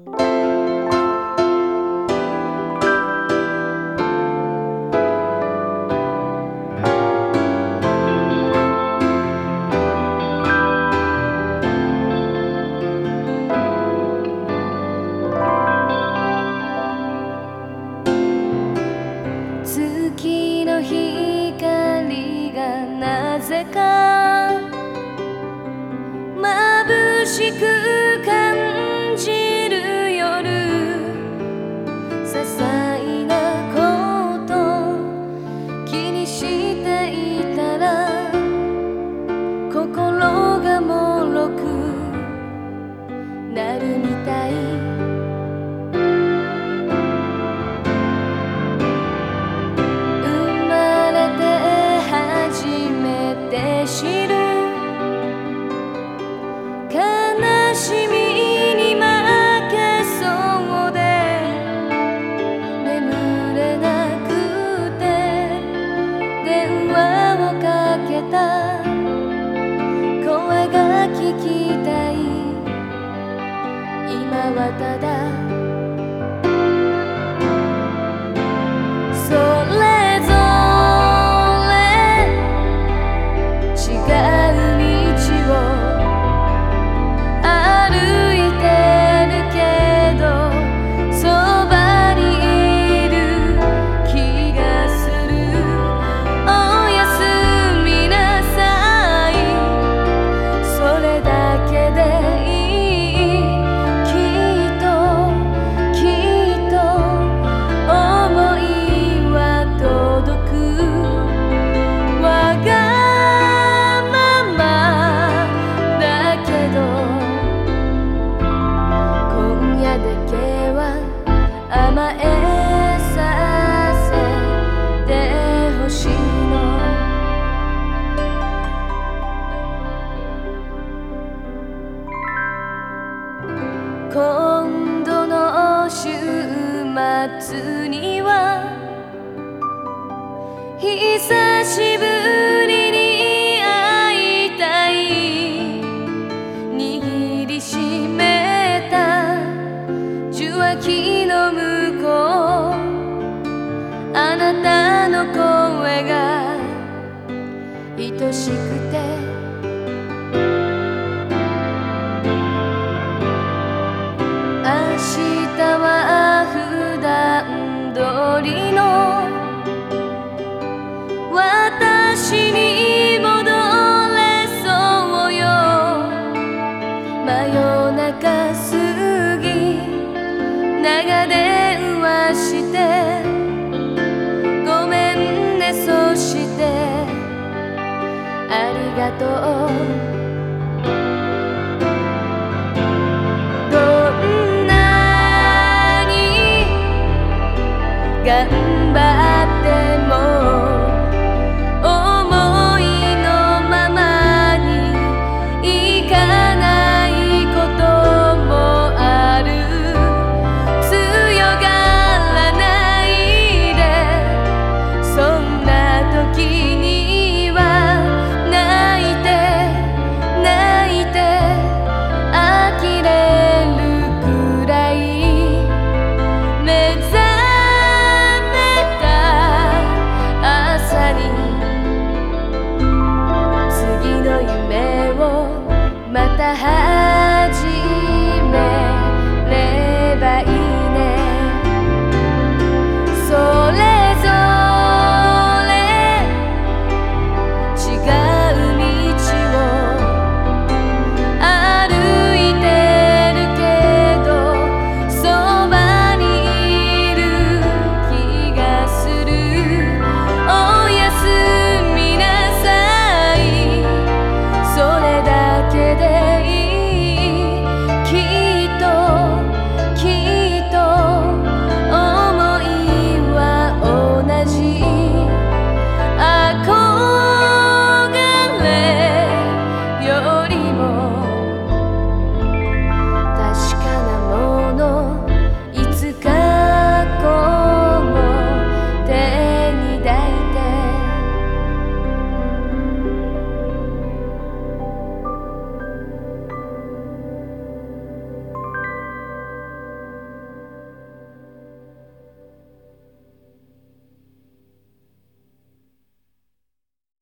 月の光がなぜか眩しくた。声が聞きたい。今はただ夏には。久しぶり